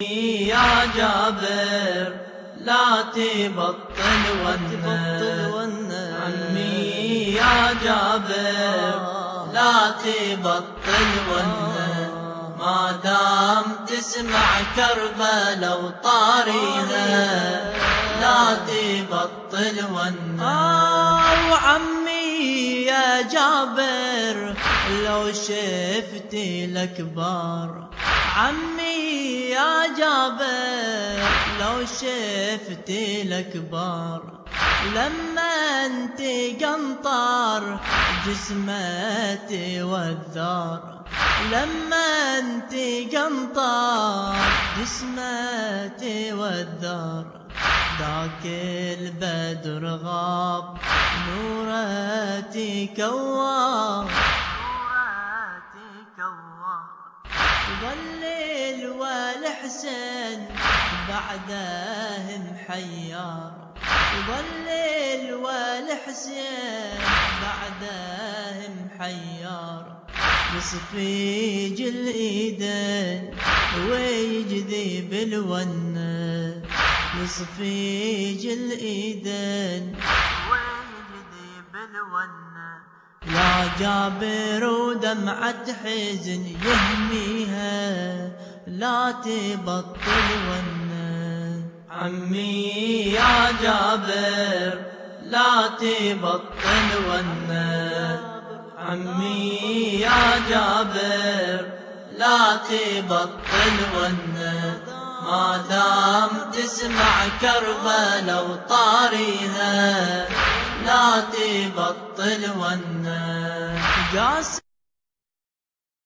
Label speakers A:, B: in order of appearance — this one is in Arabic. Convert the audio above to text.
A: يا جابر لا تبطل ون. عمي يا جابر لا تبطل ون. ما دام تسمع كربلاء وطاريها لا تبطل ون.
B: آه وعمي يا جابر لو شفت الأكبار. عمي يا جابر لو شفت الأكبار لما أنت قنطر جسمتي والذار لما أنت قنطر جسمتي والذار ذاك البدر غاب نورتي كوار ظلل والحسن بعده محيار ظلل والحسن بعده محيار يصفيج الإيدين ويجذي بالونه يصفيج الإيدين ويجذي بالونه يا جابر ودمعة حزن يهميها لا تبطل ونه
A: عمي يا جابر لا تبطل ونه عمي يا جابر لا تبطل ونه ما دام تسمع كربلاء وطاريها لا تبطل ونه